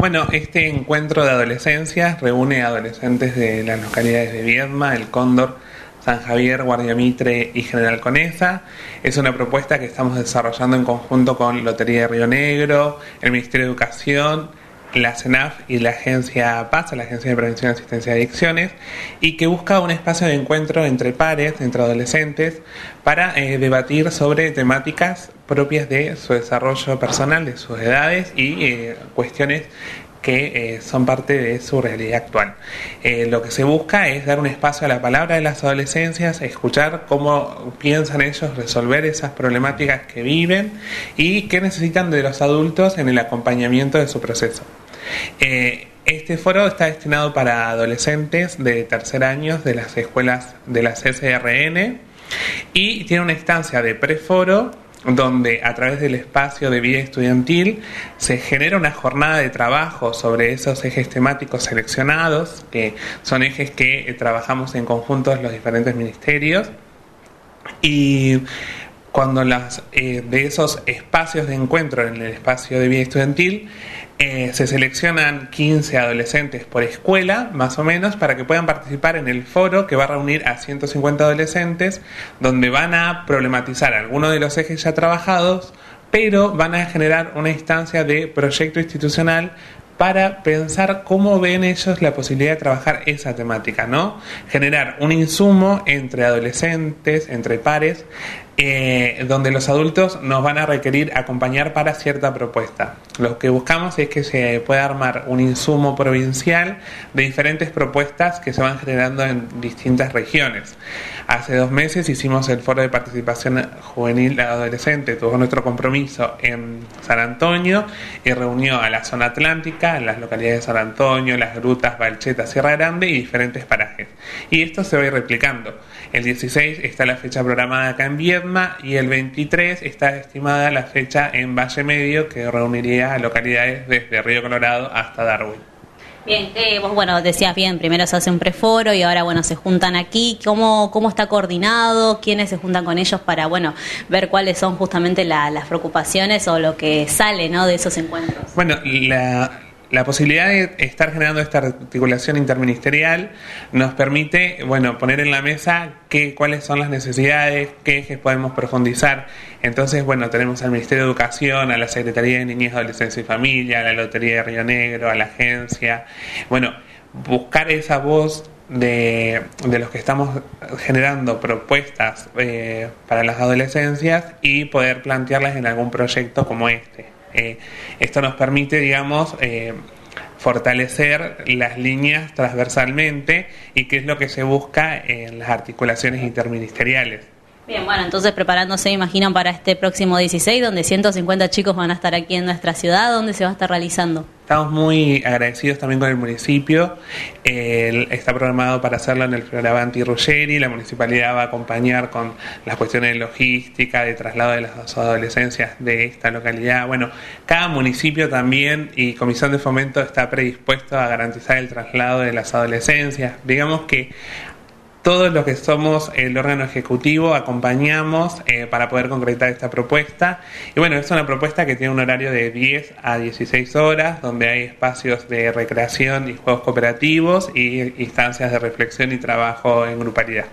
Bueno, este encuentro de adolescencias reúne adolescentes de las localidades de Viedma, El Cóndor, San Javier, Guardia Mitre y General Conesa. Es una propuesta que estamos desarrollando en conjunto con Lotería de Río Negro, el Ministerio de Educación, la CENAF y la agencia PAS, la Agencia de Prevención y Asistencia a Adicciones, y que busca un espacio de encuentro entre pares, entre adolescentes, para eh, debatir sobre temáticas propias de su desarrollo personal, de sus edades y eh, cuestiones que eh, son parte de su realidad actual. lo que se busca es dar un espacio a la palabra de las adolescencias, escuchar cómo piensan ellos resolver esas problemáticas que viven y qué necesitan de los adultos en el acompañamiento de su proceso. Eh, este foro está destinado para adolescentes de tercer año de las escuelas de la CCRN y tiene una instancia de preforo donde a través del espacio de vida estudiantil se genera una jornada de trabajo sobre esos ejes temáticos seleccionados, que son ejes que trabajamos en conjunto los diferentes ministerios. Y cuando las, eh, de esos espacios de encuentro en el espacio de vida estudiantil eh, se seleccionan 15 adolescentes por escuela, más o menos, para que puedan participar en el foro que va a reunir a 150 adolescentes, donde van a problematizar algunos de los ejes ya trabajados, pero van a generar una instancia de proyecto institucional para pensar cómo ven ellos la posibilidad de trabajar esa temática, ¿no? Generar un insumo entre adolescentes, entre pares, eh, donde los adultos nos van a requerir acompañar para cierta propuesta. Lo que buscamos es que se pueda armar un insumo provincial de diferentes propuestas que se van generando en distintas regiones. Hace dos meses hicimos el foro de participación juvenil adolescente, tuvo nuestro compromiso en San Antonio y reunió a la zona atlántica, las localidades de San Antonio, las grutas, Balcheta, Sierra Grande y diferentes Y esto se va a ir replicando. El 16 está la fecha programada acá en Viedma y el 23 está estimada la fecha en Valle Medio que reuniría a localidades desde Río Colorado hasta Darwin. Bien, eh, vos bueno, decías bien, primero se hace un preforo y ahora bueno, se juntan aquí. ¿Cómo, cómo está coordinado? ¿Quiénes se juntan con ellos para bueno, ver cuáles son justamente las preocupaciones o lo que sale ¿no? de esos encuentros? Bueno, la, la posibilidad de estar generando esta articulación interministerial nos permite, bueno, poner en la mesa qué, cuáles son las necesidades, qué ejes podemos profundizar. Entonces, bueno, tenemos al Ministerio de Educación, a la Secretaría de Niñez, Adolescencia y Familia, a la Lotería de Río Negro, a la agencia. Bueno, buscar esa voz de, de los que estamos generando propuestas eh, para las adolescencias y poder plantearlas en algún proyecto como este. Eh, esto nos permite, digamos, eh, fortalecer las líneas transversalmente y qué es lo que se busca en las articulaciones interministeriales. Bien, bueno, entonces preparándose, imaginan, para este próximo 16, donde 150 chicos van a estar aquí en nuestra ciudad, ¿dónde se va a estar realizando? Estamos muy agradecidos también con el municipio. está programado para hacerlo en el Floravanti Ruggeri. La municipalidad va a acompañar con las cuestiones de logística, de traslado de las adolescencias de esta localidad. Bueno, cada municipio también y Comisión de Fomento está predispuesto a garantizar el traslado de las adolescencias. Digamos que todos los que somos el órgano ejecutivo acompañamos eh, para poder concretar esta propuesta. Y bueno, es una propuesta que tiene un horario de 10 a 16 horas, donde hay espacios de recreación y juegos cooperativos y instancias de reflexión y trabajo en grupalidad.